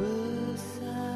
beside